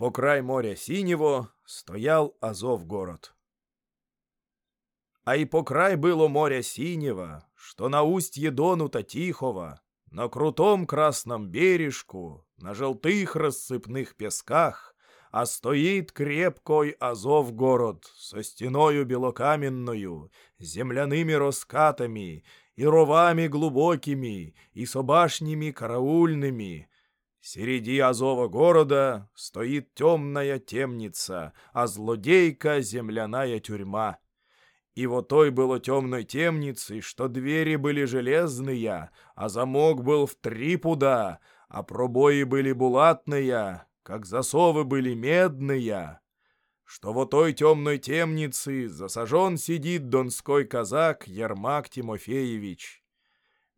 По край моря синего стоял Азов город. А и по край было моря синего, что на устье Донута Тихого, на крутом красном бережку, на желтых рассыпных песках, а стоит крепкой Азов город со стеною белокаменную, земляными раскатами и ровами глубокими, и со башнями караульными. Среди Азова города стоит темная темница, а злодейка земляная тюрьма. И вот той было темной темницей, что двери были железные, а замок был в три пуда, а пробои были булатные, как засовы были медные, что в той темной темнице засажен сидит донской казак Ермак Тимофеевич.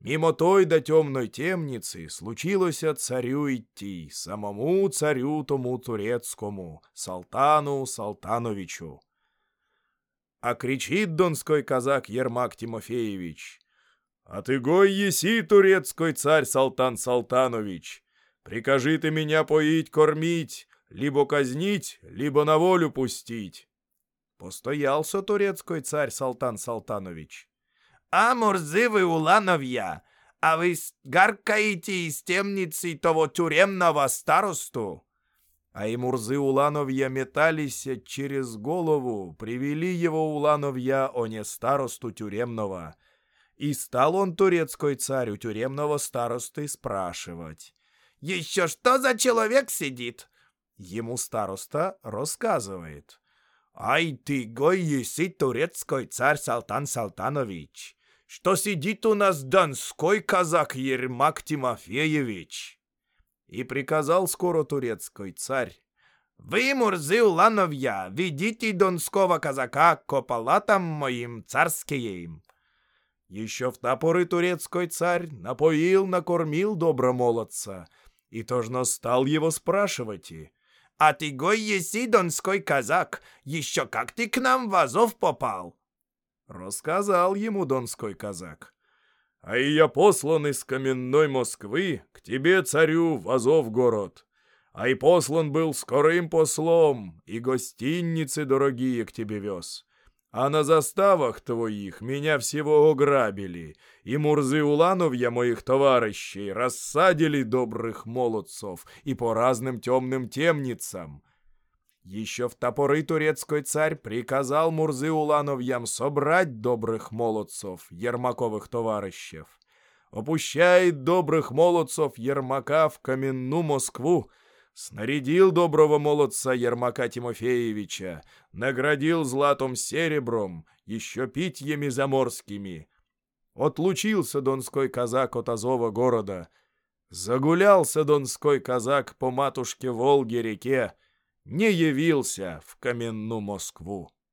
Мимо той до темной темницы случилось царю идти, самому царю тому турецкому, Салтану Салтановичу. А кричит донской казак Ермак Тимофеевич, «А ты гой еси, турецкий царь Салтан Салтанович, Прикажи ты меня поить, кормить, либо казнить, либо на волю пустить. Постоялся турецкий царь Салтан Салтанович. А, мурзы вы, улановья, а вы гаркаете из темницы того тюремного старосту? А и Мурзы Улановья метались через голову, привели его Улановья, о не старосту тюремного. И стал он, турецкий царь, у тюремного старосты спрашивать. Еще что за человек сидит?» Ему староста рассказывает. «Ай ты, гой еси турецкий царь Салтан Салтанович, что сидит у нас донской казак Ермак Тимофеевич!» И приказал скоро турецкий царь. «Вы, Мурзы Улановья, ведите донского казака к палатам моим царским!» Еще в топоры турецкий царь напоил, накормил добромолодца — и тожно стал его спрашивать. «А ты гой еси, донской казак, еще как ты к нам в Азов попал?» Рассказал ему донской казак. «А и я послан из каменной Москвы к тебе, царю, в Азов город. А и послан был скорым послом, и гостиницы дорогие к тебе вез. А на заставах твоих меня всего ограбили, и Мурзы Улановья моих товарищей рассадили добрых молодцов и по разным темным темницам. Еще в топоры турецкий царь приказал Мурзы Улановьям собрать добрых молодцов, Ермаковых товарищев. Опущает добрых молодцов Ермака в каменную Москву, снарядил доброго молодца Ермака Тимофеевича, наградил златом серебром, еще питьями заморскими. Отлучился донской казак от Азова города. Загулялся донской казак по матушке Волге-реке, не явился в каменную Москву.